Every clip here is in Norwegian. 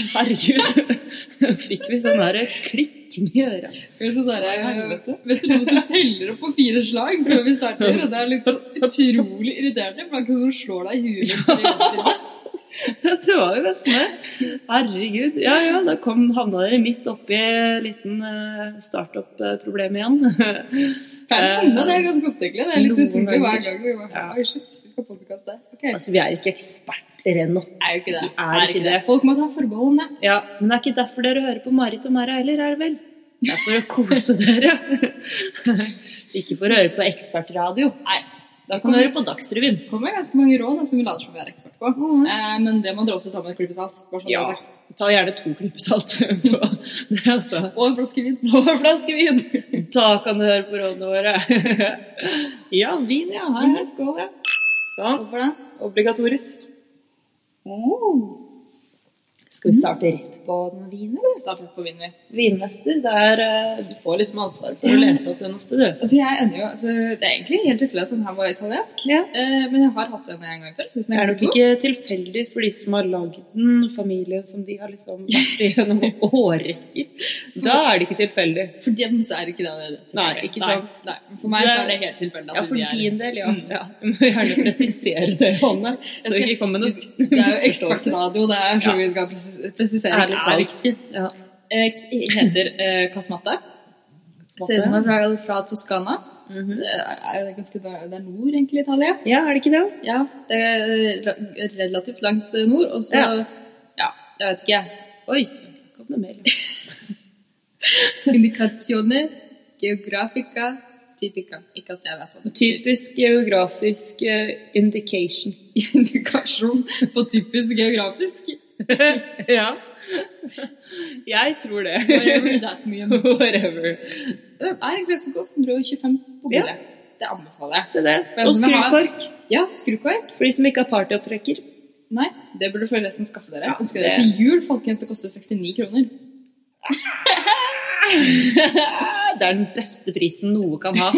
Herregud. Fikk vi sånn der klikken i øret. Vet du noen som teller opp på fire slag før vi starter. Det er litt sånn utrolig irriterende, for det er ikke sånn som slår deg i huet. det var jo nesten det. Herregud. Ja, ja, da kom, havna dere midt oppi en liten uh, startup-problem igjen. Kan det er ganske opptekkelig. Det er litt utrolig hver gang vi var Ja. Oi, shit, vi skal podkaste. Okay. Altså, vi er ikke eksperter ennå. er jo ikke det. Vi er ikke det. Folk må ta forbehold om det. Ja, men det er ikke derfor dere hører på Marit og Mara heller, er det vel? Det er for å kose dere. ikke for å høre på ekspertradio. Nei. Da kan du høre på Dagsrevyen. Det kommer ganske mange råd da, som vi later som vi er ekspert på. Mm. Eh, men det må dere også ta med et klype salt. Sånn Ja. det er sagt. Ta gjerne to klyper salt det, altså. Og en flaske vin. Og en flaske vin! Da kan du høre på rådene våre. Ja, vin, ja. Her, skål, ja. Sånn. Skål for det. Obligatorisk. Skal vi starte rett på den vinen, eller? Starte på vin, vi. Vinmester, det er eh, Du får liksom ansvar for å lese opp den ofte, du. Altså, jeg ender jo, altså, det er egentlig helt tilfeldig at den her var italiensk. Ja. Eh, men jeg har hatt den en gang før. Synes den Det er er nok god. ikke tilfeldig for de som har lagd den, familien som de har liksom vært igjennom årrekker. Da er det ikke tilfeldig. For dem så er det ikke det. det, det. Nei, ikke sant. Nei, nei. For meg Så er- det helt tilfeldig. at Ja, for de er- din del, ja. Mm. ja. Du må gjerne presisere det, Hanne. Så ikke kom med noe Det er jo ekspertradio, det er så Ja. vi skal presis- presisere. Ærlig er viktig. Ja. Eh, heter eh, Casmata. Ser ut som er fra, fra Toskana. Mhm. Det er jo ganske Det er nord, egentlig, i Italia. ja, er det ikke det? Ja, det er relativt langt nord. Og så Ja. ja. jeg vet ikke. Oi, kom det mer. Indikasjoner geografica typica. Ikke at jeg vet hva det betyr. Typisk geografisk eh, indication. Indikasjon på typisk geografisk. ja. Jeg tror det. Whatever that means. Whatever. Den er egentlig ganske god. 125 på Ja. Det anbefaler jeg. Se det. Og har- skrukork. Ja, skrukork. For de som ikke har partyopptrekker. Nei, det burde forresten skaffe dere. Ja, Ønsker dere til jul, folkens. Det koster 69 kroner. Det er den beste prisen noe kan ha.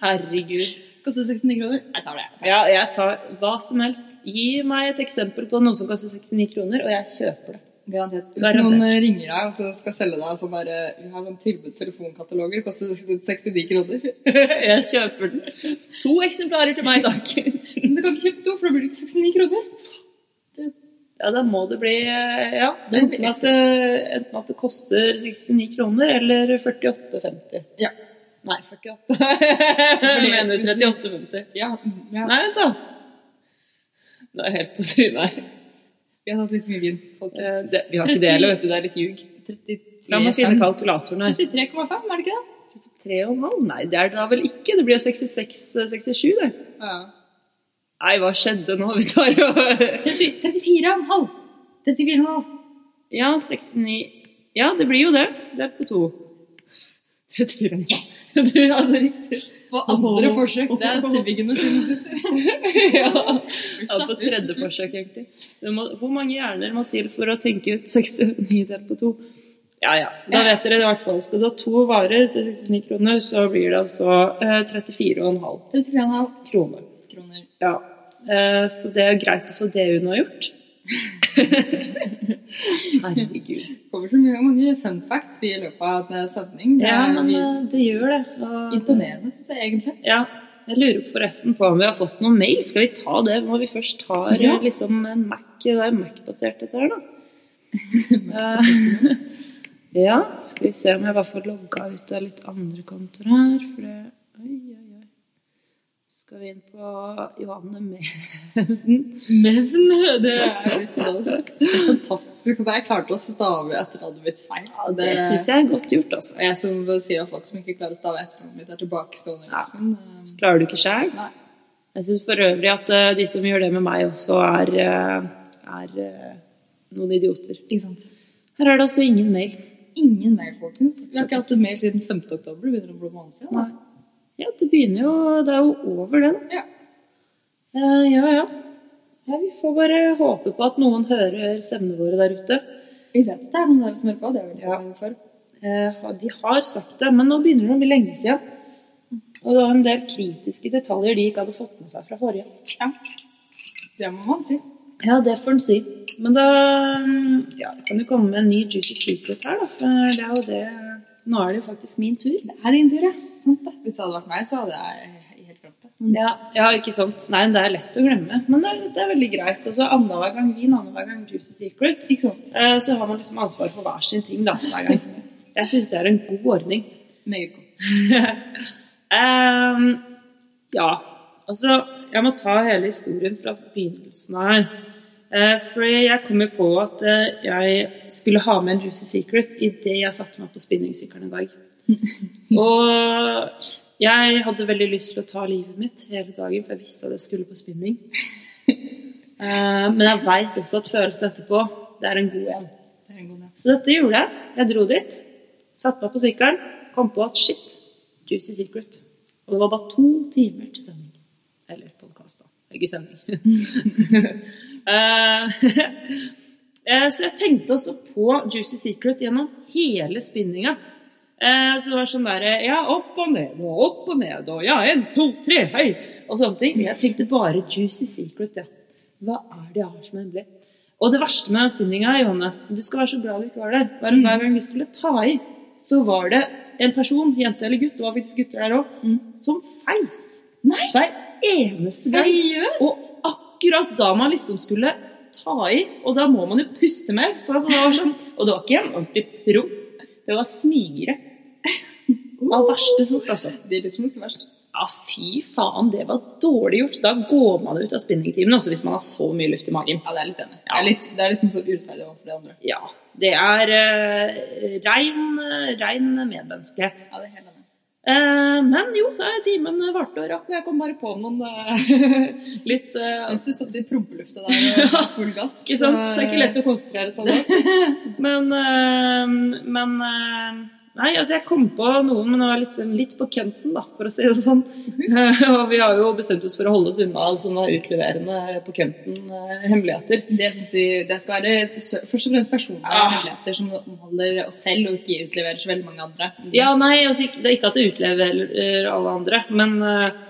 Herregud. Koster 69 kroner? Jeg tar det. Jeg tar. Ja, jeg tar hva som helst. Gi meg et eksempel på noe som koster 69 kroner, og jeg kjøper det. Garantert. Hvis Garantert. noen ringer deg og så skal selge deg sånn der Vi har sånn tilbud telefonkataloger, koster 69 kroner. Jeg kjøper den. To eksemplarer til meg, takk. Men du kan ikke kjøpe to, for da blir det ikke 69 kroner. Ja, da må det bli eh, Ja, Det enten at, det- enten at det koster 69 kroner, eller 48,50. Ja. Nei, 48. Fordi, mener hvis vi- 38,50. Ja, ja. Nei, vent, da. Det er helt på trynet her. Vi har tatt litt mye vin, Eh, folkens. Det, vi har ikke det heller, vet du. Det er litt ljug. 33, La meg finne kalkulatoren her. 33,5, er det ikke det? 33,5? Nei, det er det da vel ikke. Det blir jo 66-67, det. Ja. Nei, hva skjedde nå? Vi tar jo 30 34,5. 34,5. Ja, 69 Ja, det blir jo det. Det er på to. 34. Yes! Du hadde riktig. På andre forsøk. Det er Civiggene sine sitter. ja. ja, på tredje forsøk, egentlig. Må, hvor mange hjerner må til for å tenke ut 69 delt på to? Ja, ja. Da vet dere det i hvert fall. Skal du ha to varer til 69 kroner, så blir det altså eh, 34,5 34,5 kroner. kroner. Ja. Eh, så det er greit å få det unnagjort. Herregud. Det kommer så mye, mange fun facts i løpet av en sending. Det Ja, men vi- eh, det gjør det. Og- imponerende, syns jeg egentlig. Ja. Jeg lurer forresten på om vi har fått noen mail. Skal vi ta det når vi først har Ja. eh, liksom en Mac? Det er Mac-basert dette her, da. Eh, ja, skal vi se om jeg bare får logga ut av litt andre kontoer her. For det oi. Skal vi inn på Johanne Mevn. Mevn, det er litt bra. Fantastisk at jeg klarte å stave etternavnet mitt feil. Ja, det syns jeg er godt gjort, altså. Jeg som sier at folk som ikke klarer å stave etternavnet mitt, er tilbakestående. Ja. Så Klarer du ikke? Nei. Jeg syns for øvrig at eh, de som gjør det med meg, også er, eh, er eh, noen idioter. Ikke sant? Her er det altså ingen mail. Ingen mail, folkens. Vi har ikke hatt en mail siden 5. oktober. Det begynner å bli måned siden. Nei. Ja, det begynner jo Det er jo over, det. da. Ja. Uh, ja, ja. Ja, Vi får bare håpe på at noen hører stemmene våre der ute. Vi vet at det er noen der som hører på. Det er veldig Ja. for. Uh, de har sagt det, men nå begynner det å bli lenge siden. Og det var en del kritiske detaljer de ikke hadde fått med seg fra forrige. Ja. Det må man si. Ja, det får en si. Men da mm, ja, kan du komme med en ny Juicy Secret her, da. For det er jo det Nå er det jo faktisk min tur. Det er din tur, ja. Sant det. Hvis det hadde vært meg, så hadde jeg helt glemt det. Men Ja, ja, ikke sant. Nei, det er lett å glemme. Men det er, det er veldig greit. Og så annenhver gang vin, annenhver gang Juicy Secret. Ikke sant? Eh, Så har man liksom ansvar for hver sin ting da, hver gang. Jeg syns det er en god ordning. Meget god. um, ja, altså Jeg må ta hele historien fra begynnelsen her. For jeg kom jo på at eh, jeg skulle ha med en Juicy Secret idet jeg satte meg på spinningsykkelen en dag. Og jeg hadde veldig lyst til å ta livet mitt hele dagen, for jeg visste at jeg skulle på spinning. Eh, men jeg veit også at følelsen etterpå, det er en god en. Det en god. Så dette gjorde jeg. Jeg dro dit, satte meg på sykkelen, kom på at shit, Juicy Secret. Og det var bare to timer til sending. Eller podkast, da. Ikke sending. Eh, eh, så jeg tenkte også på Juicy Secret gjennom hele spinninga. Eh, Så det var sånn derre Ja, opp og ned og opp og ned og ja, en, to, tre, hei! Og sånne ting. Jeg tenkte bare Juicy Secret, ja. Hva er det jeg har som hemmelig? Og det verste med spinninga, Johanne Du skal være så glad du ikke var der. Hver, hver gang vi skulle ta i, så var det en person, jente eller gutt, det var faktisk gutter der òg, som feis. Nei! Hver eneste gang. Seriøst? Og akkurat da man liksom skulle ta i, og da må man jo puste mer, så det var sånn Og det var ikke en ordentlig promp. Det var smigere. Av verste sort, altså. Det er liksom ikke verst. Ja, fy faen, det var dårlig gjort. Da går man ut av spinningtimen også hvis man har så mye luft i magen. Ja, det er litt enig. Ja. Det, er litt, det er liksom så urettferdig overfor de andre. Ja. Det er uh, rein, rein medmenneskelighet. Ja, det er helt men jo, da timen varte og rakk, og jeg kom bare på noen eh, litt uh, Mens du satt i prompelufta der og full gass. Ikke sant? Så det er ikke lett å konsentrere seg om det. Men, eh, men eh, Nei, altså jeg kom på noen, men det var litt, litt på kønten, da, for å si det sånn. og vi har jo bestemt oss for å holde oss unna sånne utleverende på kønten-hemmeligheter. Det synes vi det skal være først og fremst personlige Ah. hemmeligheter som omhandler oss selv, og ikke utleverer så veldig mange andre. Ja, nei, altså, det er ikke at det utleverer alle andre, men eh,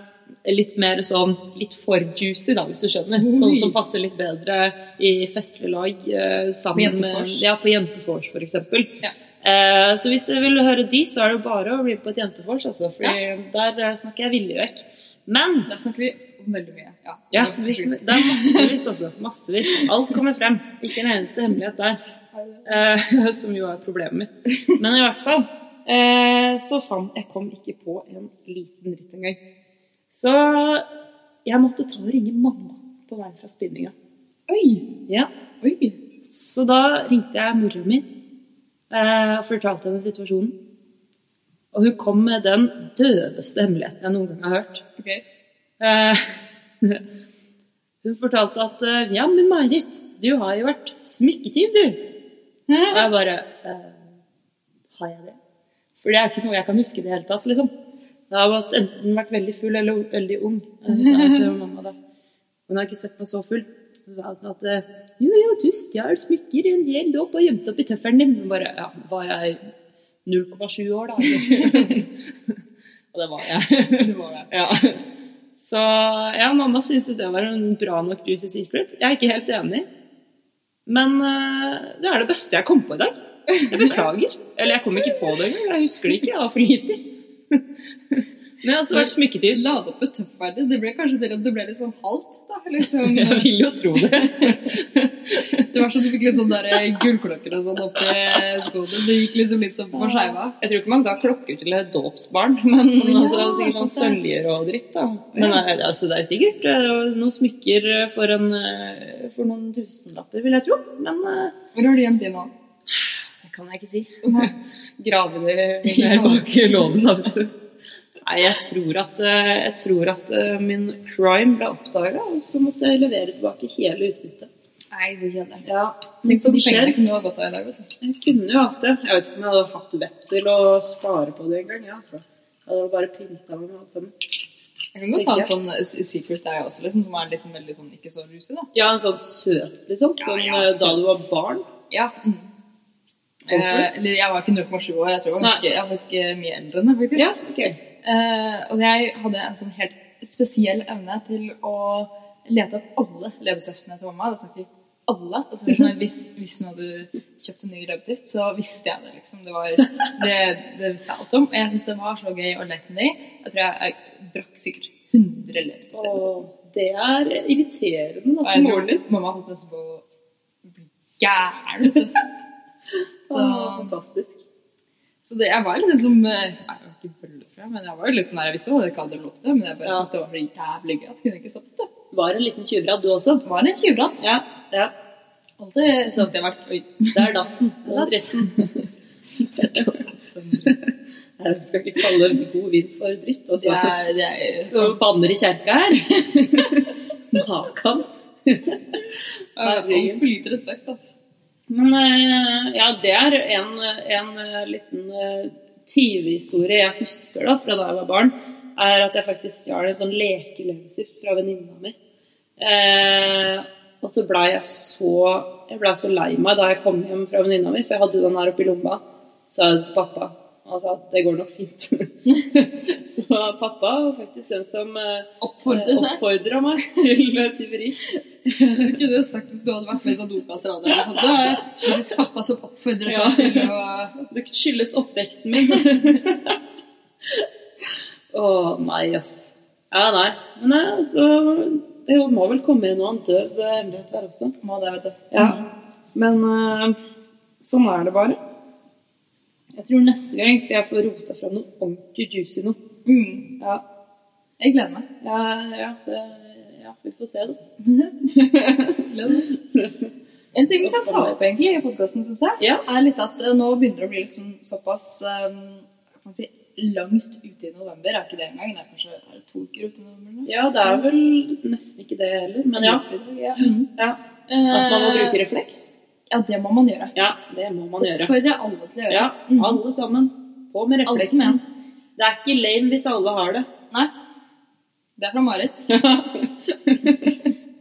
litt mer sånn litt for juicy, da, hvis du skjønner. Sånn som passer litt bedre i festlig lag eh, sammen På med? Ja, på jentefors, for eksempel. Ja. Eh, så hvis dere vil høre de, så er det bare å bli med på et jentefors, altså, for der eh, snakker jeg villig vekk. Men Der snakker vi om veldig mye. Ja, ja, det er det er massevis, altså. Massevis. Alt kommer frem. Ikke en eneste hemmelighet der. Eh, som jo er problemet mitt. Men i hvert fall eh, så fant Jeg kom ikke på en liten dritt engang. Så jeg måtte ta og ringe mamma på vei fra spinninga. Oi! Ja. Oi! Så da ringte jeg mora mi og fortalte henne situasjonen. Og hun kom med den døveste hemmeligheten jeg noen gang har hørt. Ok. Eh, hun fortalte at eh, Ja, men Marit, du har jo vært smykketyv, du. Og jeg bare eh, Har jeg det? For det er ikke noe jeg kan huske i det hele tatt, liksom. Jeg har enten vært veldig full eller veldig ung, eh, sa jeg til mamma da. Hun har ikke sett meg så full. Så sa han at eh, jo, jo, du stjal smykker en hel dåp og gjemte opp i tøffelen din. Og bare, ja, Var jeg 0,7 år, da? og det var jeg. Det var det. Ja. Så ja, mamma syntes det var en bra nok juicy secret. Jeg er ikke helt enig. Men uh, det er det beste jeg kom på i dag. Jeg beklager. Eller jeg kom ikke på det engang. Jeg husker det ikke. Jeg var for lite. Men også vært smykketyv. La det opp et tøffverdig. Det ble kanskje til at det ble litt sånn halvt. da. Liksom. Jeg vil jo tro det. Det var sånn at du fikk litt sånn der gullklokker og sånn oppi skoene. Det gikk liksom litt sånn på skeiva. Jeg tror ikke man ga klokker til et dåpsbarn, men Ja, altså, det er sikkert sånn søljer og dritt. da. Men ja. altså, det er jo sikkert eh, noen smykker for, en, eh, for noen tusenlapper, vil jeg tro. Men eh, Hvor har du gjemt de nå? det kan jeg ikke si. Grave det her bak loven, da, vet du. Nei, jeg tror at, eh, jeg tror at eh, min crime ble oppdaga, og så måtte jeg levere tilbake hele utbyttet. Nei, så kjedelig. Ja, men som skjer kunne du ha gått av i dag, vet du. Jeg kunne jo hatt det. Jeg vet ikke om jeg hadde hatt vett til å spare på det engang. Ja, altså. Jeg hadde bare pynta meg med alt sammen. Jeg kan godt ta en sånn eh, secret der også, liksom, som er liksom veldig sånn ikke så rusig, da. Ja, en sånn søt, liksom. Ja, Sånn ja, da du var barn. Ja. Mm. Eh, jeg var ikke 0,7 år, jeg tror jeg var ganske, jeg var ikke mye eldre enn det, faktisk. Ja, ok. Eh, og jeg hadde en sånn helt spesiell evne til å lete opp alle leppestiftene til mamma. Da snakker vi alle. Altså, sånn hvis, hvis hun hadde kjøpt en ny leppestift, så visste jeg det. liksom. Det, var, det, det visste jeg alt om. Og jeg syns det var så gøy å leke med dem. Jeg tror jeg, jeg brakk sikkert 100 leppestifter. Og det er irriterende da, for moren din. mamma holdt nesten på å bli gæren. vet du. Så, Å, fantastisk. så det, jeg var litt sånn som eh, Jeg var ikke bølle, tror jeg, men jeg var jo litt sånn der, jeg visste jeg ikke hadde lov til det, men jeg bare Ja. syntes det var jævlig gøy at jeg kunne ikke stoppet det. Var en liten tjuvradd, du også? Det var en tjuvratt. Ja. ja. Alltid syntes det har vært Oi. Det er datten. Det er dritten. Nei, Vi skal ikke kalle god vind for dritt. Og så ja, det er, Skal vi banne i kjerka her? Makan. altfor lite respekt, altså. Men eh, ja, det er en, en eh, liten uh, tyvehistorie jeg husker da fra da jeg var barn. Er at jeg faktisk stjal en sånn lekeløpestift fra venninna mi. Eh, og så blei jeg så Jeg ble så lei meg da jeg kom hjem fra venninna mi, for jeg hadde jo den her oppi lomma. Så sa til pappa sa at det går nok fint. så pappa var faktisk den som eh, oppfordra meg til eh, tyveri. Kunne du sagt hvis du hadde vært med i sånn dopasser eller sånt. Det er faktisk pappa som oppfordret Ja. deg til å Det skyldes oppveksten min. Å nei, ass. Ja, nei. Men nei, altså Det må vel komme inn noen døv eh, hemmelighet der også. Må det, vet du. Ja. Men eh, sånn er det bare. Jeg tror neste gang skal jeg få rota fram noe ordentlig juicy noe. Mm. Ja, Jeg gleder meg. ja, ja, det, ja vi får se, da. Gleder meg. En ting vi kan ta opp egentlig i podkasten, syns jeg, Ja. er litt at eh, nå begynner det å bli liksom såpass um, kan si, langt ute i november. Er ikke det engang? Det er kanskje er det to uker ute i november nå? Ja, det er vel nesten ikke det heller. Men ja. ja. Mm. ja. At man må Eh, bruke refleks. Ja, det må man gjøre. Ja, det må man gjøre. Oppfordre alle til å gjøre. Ja, Mm. alle sammen. På med refleksen. Det er ikke lame hvis alle har det. Nei. Det er fra Marit.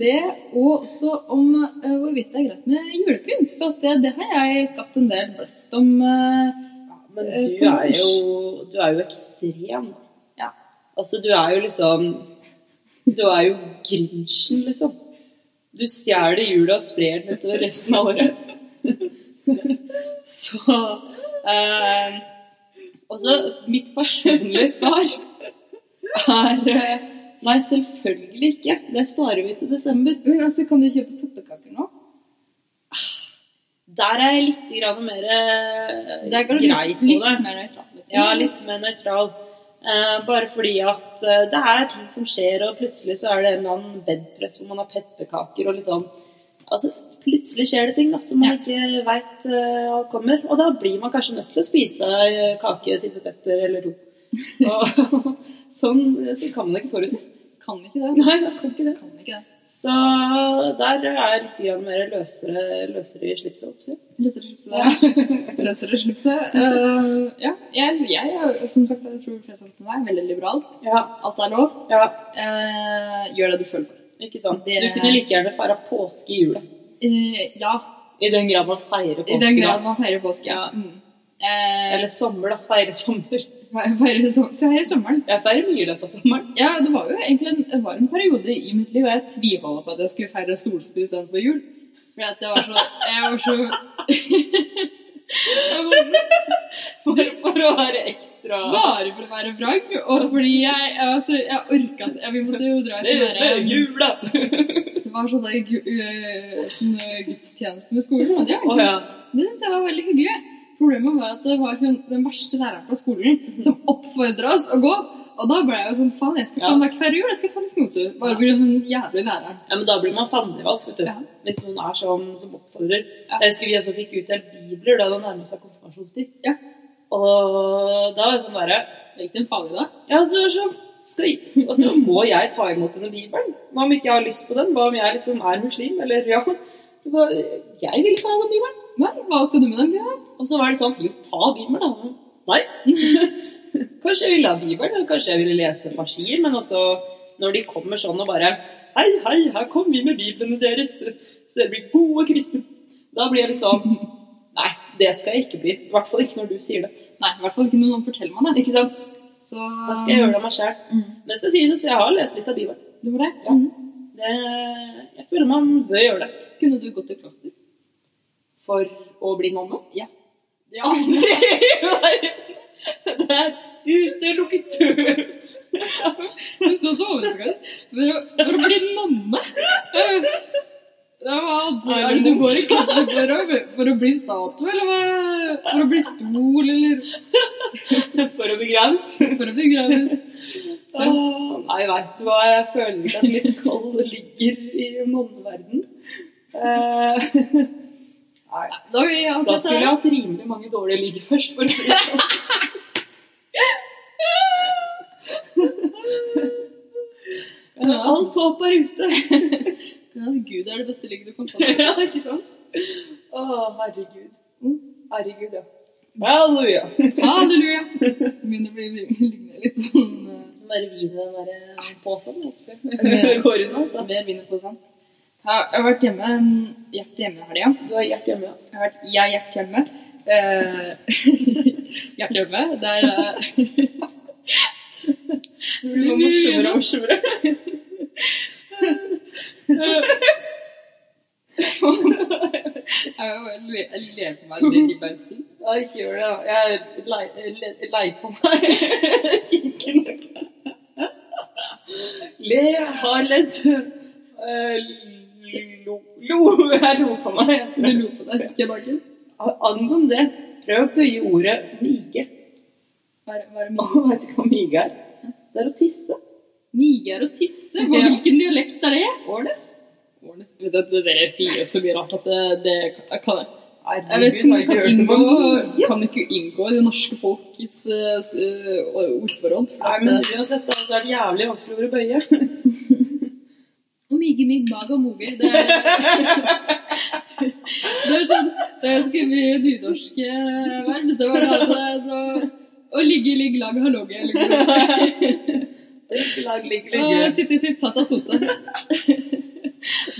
Det, og også om uh, hvorvidt det er greit med julepynt. For det, det har jeg skapt en del blest om. Ja, Men Eh, du er jo, du er jo ekstrem. ja. Altså, du er jo liksom Du er jo Grinchen, liksom. Du stjeler jula og sprer den utover resten av året. Så eh, Altså, mitt personlige svar er eh, Nei, selvfølgelig ikke. Det sparer vi til desember. Men altså, kan du kjøpe pepperkaker nå? Der er jeg litt mer eh, grei litt, på litt det. mer nøytralt. Liksom. Ja, litt mer nøytral. Eh, bare fordi at eh, det er ting som skjer, og plutselig så er det en eller annen bedpress hvor man har pepperkaker og liksom Altså, plutselig skjer det ting da, som man Ja. ikke veit uh, kommer. Og da blir man kanskje nødt til å spise kake til pepper eller to. Og sånn, så kan man ikke forutse. Kan ikke det. Nei, kan ikke det. Kan ikke det. Så der er jeg litt mer løsere, løsere i slipset. Løsere slipset ja. Løsere slipset. Uh, ja, jeg, jeg som sagt, jeg tror flesteparten av deg er veldig liberal. Ja, Alt er lov. ja, Uh, gjør det du føler for. ikke sant. Det- Du kunne like gjerne feira påske i jula. Uh, ja, I den grad man feirer påske. i den grad man feirer påske. Ja. Mm. Eh, Eller sommer, da. Feire sommer. Feirer sommeren. Jeg feirer mye i løpet av sommeren. Ja, det var jo egentlig en, det var en periode i mitt liv hvor jeg tviholdt på at jeg skulle feire solstue istedenfor jul. Fordi at jeg var så Jeg var så For, for å være ekstra Bare for å være vrang, og fordi jeg, jeg, altså, jeg orka så Vi måtte jo dra i Det sånn er derre jula! Det var sånn, sånn gudstjeneste med skolen, og det, ja. det syns jeg var veldig hyggelig. Problemet var at det var hun, den verste læreren på skolen som oppfordra oss å gå. Og da ble jeg jo sånn faen, jeg skal faen meg hver jul, jeg skal faen meg snote. Bare pga. den jævlig læreren. Ja, men da blir man fandenivalg, vet du. Ja. Hvis noen er sånn som oppfordrer. Ja. Jeg husker vi også fikk utdelt bibler da det nærmet seg konfirmasjonstid. Ja. Og da var det sånn derre Gikk det en farlig da? Ja, så var sånn skal, jeg- Og så må jeg ta imot denne bibelen. Hva om ikke jeg har lyst på den? Hva om jeg liksom er muslim? Eller ja Jeg vil ikke ha den bibelen. Nei, hva skal du med den? Bjørn? Og så var det sånn Jo, ta bibelen, da. Nei. Kanskje jeg ville ha bibelen, og kanskje jeg ville lese partier, men også når de kommer sånn og bare Hei, hei, her kommer vi med biblene deres, så dere blir gode kristne. Da blir jeg litt sånn Nei, det skal jeg ikke bli. I hvert fall ikke når du sier det. Nei, i hvert fall ikke når noen forteller meg det. Ikke sant? Så Da skal jeg gjøre det av meg sjæl. Mm. Men det skal sies at jeg har lest litt av Bibelen. Du var det? Ja. Mm. Det, jeg føler man bør gjøre det. Kunne du gått til kloster? For å bli nonne. Ja. Ja. det er utelukket. Du så så overraska ut. For, for å bli nonne? Det hva er det du går i klasse for? å- For å bli statue, eller hva? For å bli stol, eller For å begraves. for å bli Ja. Nei, veit du hva, jeg føler at mitt kall ligger i nonneverden. Eh, Nei. Da Da skulle jeg hatt rimelig mange dårlige ligg først, for å si det sånn. Men Alt håp er ute. Gud er det beste ligg du kan få. Ja, ikke sant? Å, herregud. Herregud, ja. Halleluja. Halleluja! Begynner å bli liggende litt sånn eh, Bare vin i den derre posen. Går unna, da. Mer vin på sånn. Jeg har- vært hjemme en hjerte hjemme i helga. Du har hjerte hjemme, ja. Jeg har vært hjemme. Uh, hjerte hjemme. Der uh, Det blir morsommere og morsommere. jeg le- jeg ler på meg det ribbeinsspill. Ja, ikke gjør det. da. Jeg er lei, le- lei på meg. Kinken. Le, har ledd. Eh, Lo, lo, jeg lo på meg. Du lo på deg ikke dagen. Angående det, prøv å bøye ordet mige. Hva er, hva er mige? vet du hva mige er? Det er å tisse. Mige er å tisse? Hva, hvilken dialekt er det? Årnes. Vet du, det- Dere sier jo så mye rart at det, det kan- kan jeg Jeg vet ikke om det kan inngå, kan ikke inngå i det norske folkets uh, ordforråd. Nei, men uansett, så er det jævlig vanskelig å bøye. Og mige, mig, mag og moge. Det er, det er sånn Det er skrevet nynorsk verb. Så var det altså så, Å ligge, ligg, lag, halloge. logge. Liksom. Lag, ligg, Og ligge. sitte, sitt, satt og sote.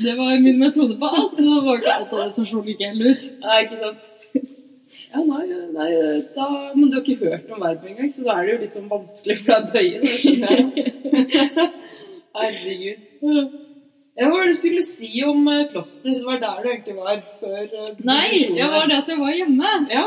Det var min metode på alt. Så det var ikke alt av det som slo like helt ut. Nei, ikke sant. Ja, nei, nei da, Men du har ikke hørt om verbet engang, så da er det jo litt sånn vanskelig for deg å bøye. Det skjønner jeg. Herregud. Ja, hva var det du skulle si om eh, kloster? Det var der du egentlig var før eh, Nei, det var det at jeg var hjemme. Ja,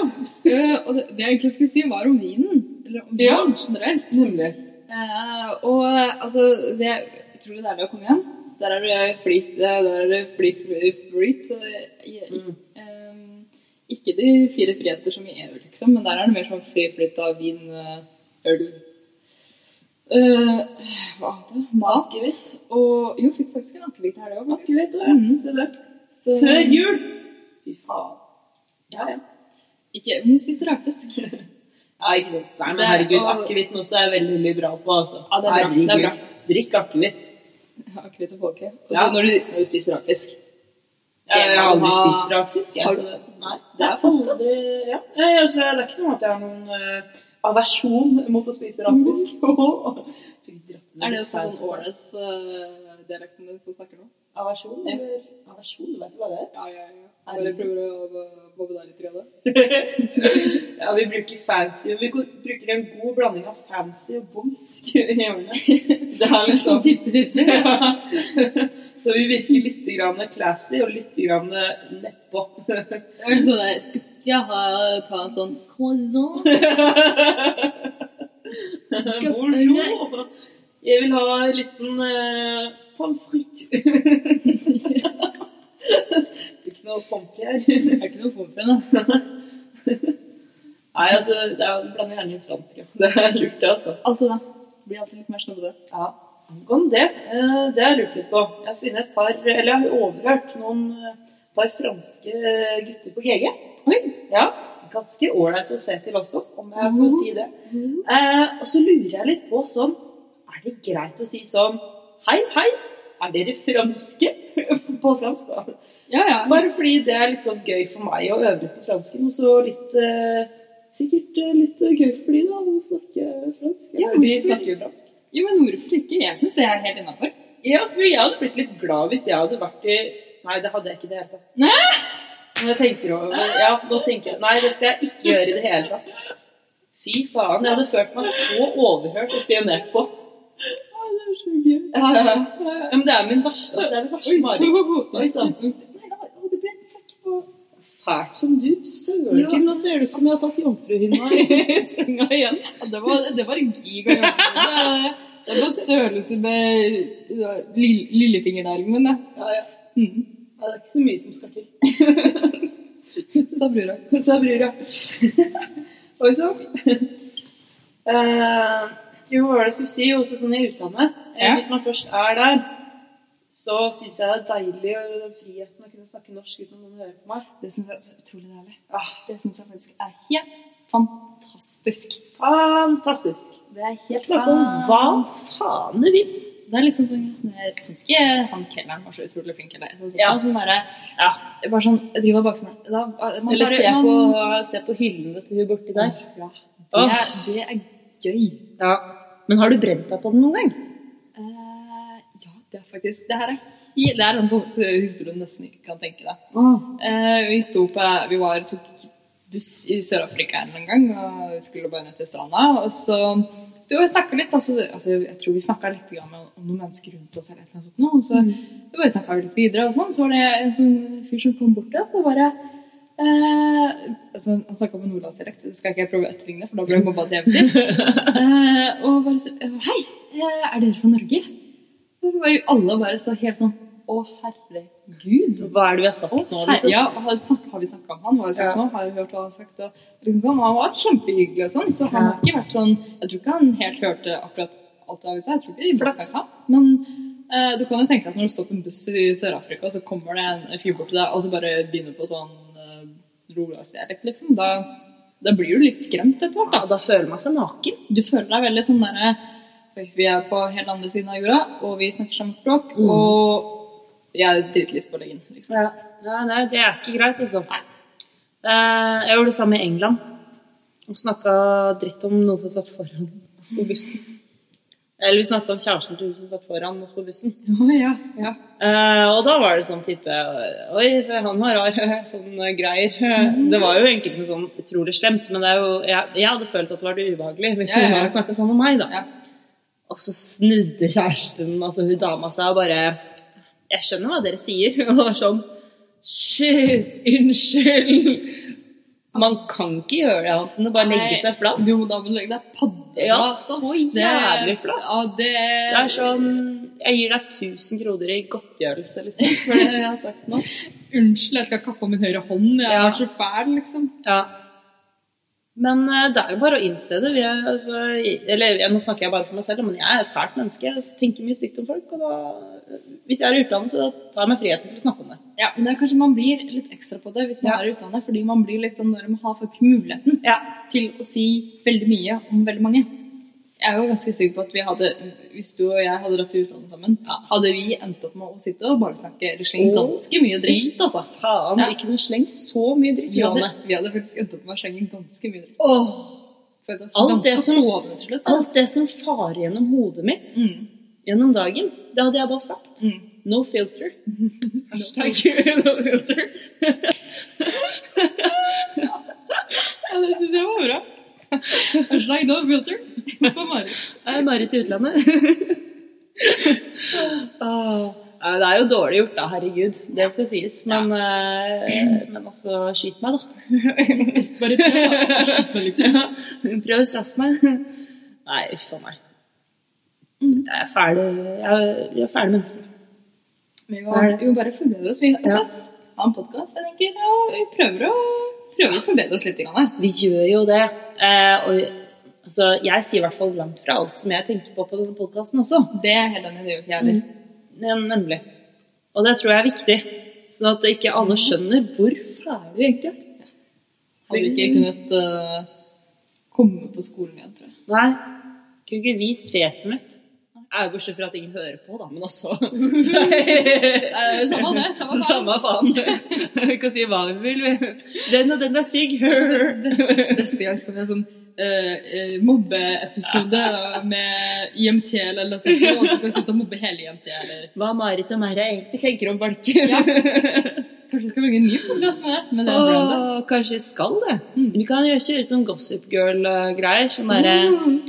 Eh, og det, det jeg egentlig skulle si, var om vinen. Eller om Ja. vin generelt. nemlig. Eh, og altså, det er utrolig deilig å komme hjem. Der er det flyt, der er det flyt, flyt, flyt. Mm. eh, ikke de fire friheter som i EU, liksom, men der er det mer sånn flyflyt av vin, øl eh, Hva annet? Mat. Akevitt. Og Jo, fikk faktisk en akevitt her, det òg. Akevitt òg, ja. Mm. Se det. Så- Før jul! Fy faen. Ja, ja. Ikke, hun spiste rakfisk. Ja, ikke sant. Nei, men er- herregud, og- akevitten også er veldig liberal på, altså. Ja, det er bra, det er bra. Drikk akevitt. Akevitt og folke. Og så Ja. når, du, når du spiser rakfisk Jeg har aldri spist rakfisk. Jeg, Har så nei, Det er jeg aldri, ja. Ja, altså, det er ikke sånn at jeg har noen uh, aversjon mot å spise rakfisk. Er det sånn Årnes-dialekten din som snakker nå? Aversjon, eller? Aversjon, vet du hva det er? Ja, ja, ja. Bare prøver å bobbe deg litt. Grann. Ja, vi bruker fancy, vi bruker en god blanding av fancy og vomsk i hjørnet. Det er liksom Sånn 50-50. Ja. Så vi virker litt grann classy og litt grann nedpå. Det sånn Skulle ha, ta en sånn croissant? Bonjour! Jeg vil ha en liten uh, pommes frites. Det er ikke noe pommes frites her. Det er ikke noe pommes frites, da. Nei, altså, det er, blander gjerne i fransk. Ja. Det er lurt, det, altså. Alltid da. Blir alltid litt mer snobbete. Ja, angående det, eh, det har jeg lurt litt på. Jeg har funnet et par, eller jeg har overhørt noen eh, par franske gutter på GG. Oi! Ja, ganske ålreit å se til også, om jeg får si det. Eh, og så lurer jeg litt på sånn, er det greit å si sånn, hei, hei, er dere franske? på fransk da. Ja, ja. Bare fordi det er litt sånn gøy for meg å øve litt på fransken, og så litt, eh, sikkert eh, litt gøy for de da, å snakke fransk. Ja, de snakker jo fransk. Jo, men hvorfor ikke? Jeg syns det er helt innafor. Ja, for jeg hadde blitt litt glad hvis jeg hadde vært i Nei, det hadde jeg ikke i det hele tatt. Nei! Når jeg tenker over Ja, nå tenker jeg Nei, det skal jeg ikke gjøre i det hele tatt. Fy faen, jeg hadde følt meg så overhørt og spionert på. Å, det er så gøy. Ja, ja, ja. Ja, Men det er min verste, altså, det er det verste mareritt. Sann. Nei, da, å, det ble en flekk på Fælt som du. Søren, nå ser det ut som jeg har tatt jomfruhinna i senga igjen. ja, det, var, det var en giga. Det, det var størrelse med ja, lill- min, det. Ja, ja. Mm. Ja, det er ikke så mye som skal til. Sa brura. Sa brura. Oi sann. Eh, jo, hva var det jeg skulle si? Også sånn i utlandet. Eh, Ja. Hvis man først er der, så syns jeg det er deilig og friheten å kunne snakke norsk uten at noen hører på meg. Det syns jeg er så utrolig deilig. Ah, Det syns jeg faktisk er helt fantastisk. fantastisk. Det er helt Snakke om hva faen du vil. Det er liksom sånn, sånn Jeg syns ikke han kelneren var så utrolig flink heller. Sånn, Ja. sånn bare, Ja. bare sånn Jeg driver bak meg da, man Eller bare- se på, se på hyllene til hun borti der. Ja, det, oh. det er gøy. Ja. Men har du brent deg på den noen gang? Uh, ja, det er faktisk Det her er, helt- det er en sånn historie du nesten ikke kan tenke deg. Eh, vi sto på Vi var, tok buss i Sør-Afrika en gang, og vi skulle bare ned til stranda. Og så sto vi og snakka litt. Altså, altså, jeg tror vi snakka litt om, om noen mennesker rundt oss. eller noe sånt. nå, Og så vi bare snakka litt videre, og sånn. Så var det en sånn fyr som kom bort til oss og bare eh, altså, Han snakka på nordlandsdialekt, det skal ikke jeg prøve å etterligne, for da blir jeg mobba til evig. Eh, og bare så Hei, eh, er dere fra Norge? Bare, alle bare så helt sånn Å, herregud. Hva er det vi har sagt nå? Liksom? ja, har, snak, har vi snakka om han? Hva har vi sagt Ja. nå? Har vi hørt hva han har sagt? Og, liksom sånn. Han var kjempehyggelig og sånn, så han har ikke vært sånn Jeg tror ikke han helt hørte akkurat alt det har vi sagt. Jeg tror ikke de bare Men eh, du kan jo tenke deg at når du står på en buss i Sør-Afrika, så kommer det en fyr bort til deg og så bare begynner på sånn uh, rogalandsdialekt, liksom. Da, da blir du litt skremt etter hvert, da. Ja, da føler man seg naken. Du føler deg veldig sånn derre vi er på helt andre siden av jorda, og vi snakker samme språk, Mm. og jeg driter litt på leggen, liksom. Ja. Nei, det er ikke greit, altså. Eh, jeg gjorde det samme i England. Og snakka dritt om noen som satt foran oss på bussen. Eller vi snakka om kjæresten til hun som satt foran oss på bussen. Oh, ja, ja. Uh, og da var det sånn type Oi, se, han var rar. Sånn greier. Det var jo egentlig ikke noe sånn utrolig slemt, men det er jo, jeg, jeg hadde følt at det var det ubehagelig hvis Ja, ja, ja. snakka sånn om meg, da. ja. Og så snudde kjæresten, altså hun dama seg og bare Jeg skjønner hva dere sier. Og det var sånn Shit, unnskyld. Man kan ikke gjøre det annet enn å bare legge seg flat. Du, da må du legge deg paddeflat. Ja, så jævlig flatt. Ja, det, Det er sånn Jeg gir deg 1000 kroner i godtgjørelse, liksom, for det jeg har sagt nå. Unnskyld, jeg skal kappe av min høyre hånd. Jeg Ja. har vært så fæl, liksom. Ja. Men eh, det er jo bare å innse det. Er, altså, eller Nå snakker jeg bare for meg selv, men jeg er et fælt menneske. Jeg tenker mye stygt om folk. Og da, hvis jeg er i utlandet, så tar jeg meg friheten til å snakke om det. Ja, men det er kanskje man blir litt ekstra på det hvis man Ja. er i utlandet, fordi man blir litt sånn når man har faktisk muligheten Ja. til å si veldig mye om veldig mange. Jeg er jo ganske sikker på at vi hadde, hvis du og jeg hadde dratt til utlandet sammen, hadde vi endt opp med å sitte og baksnakke eller slenge ganske mye dritt, altså. Faen, Ja. vi kunne slengt så mye dritt Vi hadde, vi hadde faktisk endt opp med å slenge ganske mye dritt. For det var Alt det som- slutt. alt det som farer gjennom hodet mitt Mm. gjennom dagen, det hadde jeg bare sagt. Mm. No filter. Hashtag no filter. Ja, det syns jeg var bra. Hashtag no filter på Marit. Jeg er Marit i utlandet. oh, det er jo dårlig gjort, da. Herregud. Det skal sies. Men, eh, men også skyt meg, da. Bare prøv, da. Skyt meg, liksom. Ja, Prøv å straffe meg. Nei, uff a meg. Jeg er fæle, jeg er, fæle mennesker. Vi må, vi må bare forbedre oss. Vi altså, har en podkast, jeg tenker, og vi prøver å, prøver å forbedre oss litt. Grann. Vi gjør jo det. Eh, og altså, jeg sier i hvert fall langt fra alt som jeg tenker på på denne podkasten også. Det er helt enig, det gjør ikke jeg heller. Mm. Nemlig. Og det tror jeg er viktig. Sånn at ikke alle skjønner hvor fæle egentlig er. Hadde ikke kunnet uh, komme på skolen igjen, tror jeg. Nei. Kunne ikke vist fjeset mitt. Jeg er jo Bortsett fra at ingen hører på, da, men også Eh, samme det, samme faen. Samme faen. Vi kan si hva vi vil. vi. Den og den er stygg. Neste- gang skal vi ha sånn uh, eh, mobbeepisode med IMT eller noe sånt, og så skal vi sitte og mobbe hele IMT, eller Hva Marit og Merra egentlig tenker om folk. Ja. Kanskje vi skal lage en ny podkast med det? Med det? Åh, kanskje vi skal det. Mm. Vi kan jo kjøre sånn Gossip Girl-greier. Sånn derre Mm.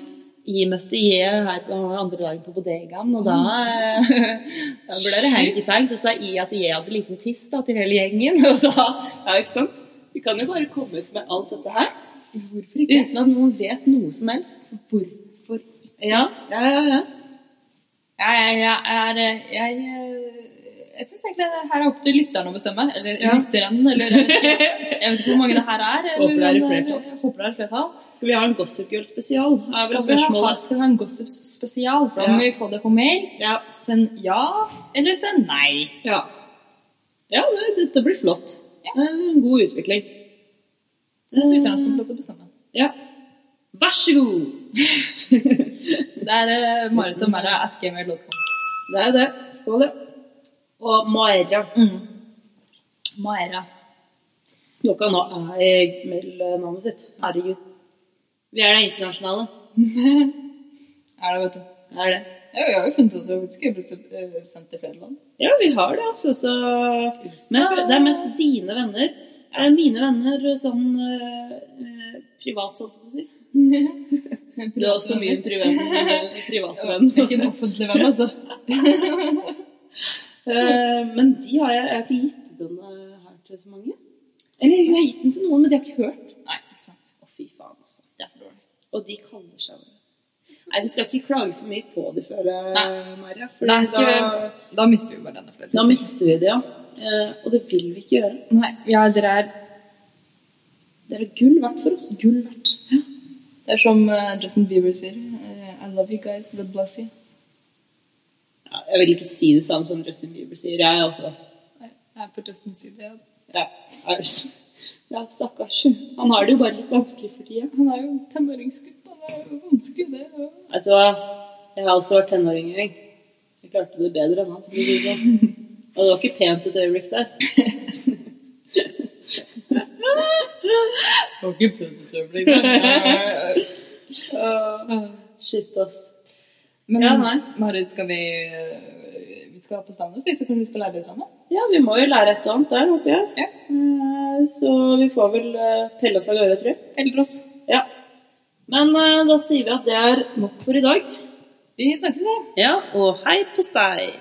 I møtte jeg her på andre dagen på bodegaen, og da, eh, da ble det hanky-tang. Så sa jeg at jeg hadde liten tiss da, til hele gjengen. Og da, ja, ikke sant? Vi kan jo bare komme ut med alt dette her Hvorfor ikke? uten at noen vet noe som helst. Hvorfor ikke? Ja, ja, ja. ja. Jeg, jeg, jeg er Jeg, jeg syns egentlig det her er opp til lytteren å bestemme. Eller Ja. lytteren, eller jeg vet, ikke, jeg hvor mange det her er. eller Håper det er i flertall. Skal vi ha en Gossip Girl-spesial? er Skal vi, ha, skal vi ha en gossip spesial? For da må vi få det på mail. Ja. Send ja, eller send nei. Ja, ja det, dette blir flott. Ja. En god utvikling. Syns lytterne skal få lov til å bestemme. Ja. Vær så god! Det er uh, Marit og Mæra at gmail.com. Det er det. Skål, ja. Og Maera. Mm. Maera. Noe nå er jeg med navnet sitt. Herregud. Vi er det internasjonale. Er det, vet du. Er det. Ja, vi har jo funnet ut at vi faktisk er blitt eh, sendt til flere land. Ja, vi har det, altså. Så Men det er mest dine venner. Er mine venner sånn eh, eh, privat, holdt jeg på å si? Du er også mye private privat, privat venn. Ikke en offentlig venn, altså. Eh, men de har jeg, jeg har ikke gitt den her til så mange. Eller jeg har gitt den til noen, men de har ikke hørt. Nei, ikke sant. Å, fy faen, altså. Det er for dårlig. Og de kaller seg Nei, vi skal ikke klage for mye på det, føler jeg, Marja. Maria. Da, da mister vi bare denne flere. da mister vi det, ja. Eh, og det vil vi ikke gjøre. Nei, ja, dere er Det er gull verdt for oss. gull verdt. Det er som eh, Justin Bieber sier. eh, I love you guys, God bless you. Ja, jeg vil ikke si det samme som Justin Bieber sier. Jeg også Nei, Jeg er på Justins side. ja. Ja, er, ja stakkars. Han har det jo bare litt vanskelig for tida. Han er jo tenåringsgutt. da. Det er jo vanskelig, det. ja. Vet du hva? Jeg har også vært tenåring en gang. Jeg klarte det bedre enn han. sånn. Og det var ikke pent et øyeblikk der. Det var ikke pent et øyeblikk. der. Shit, ass. Men Ja. Marit, skal vi eh, Vi skal på standup, så kanskje vi skal lære litt? Annet? Ja, vi må jo lære et og annet der, håper jeg. Ja. Eh, Så vi får vel eh, pelle oss av gårde, tror jeg. Pelle oss. Ja. Men eh, da sier vi at det er nok for i dag. Vi snakkes, da. Ja, og hei på steg!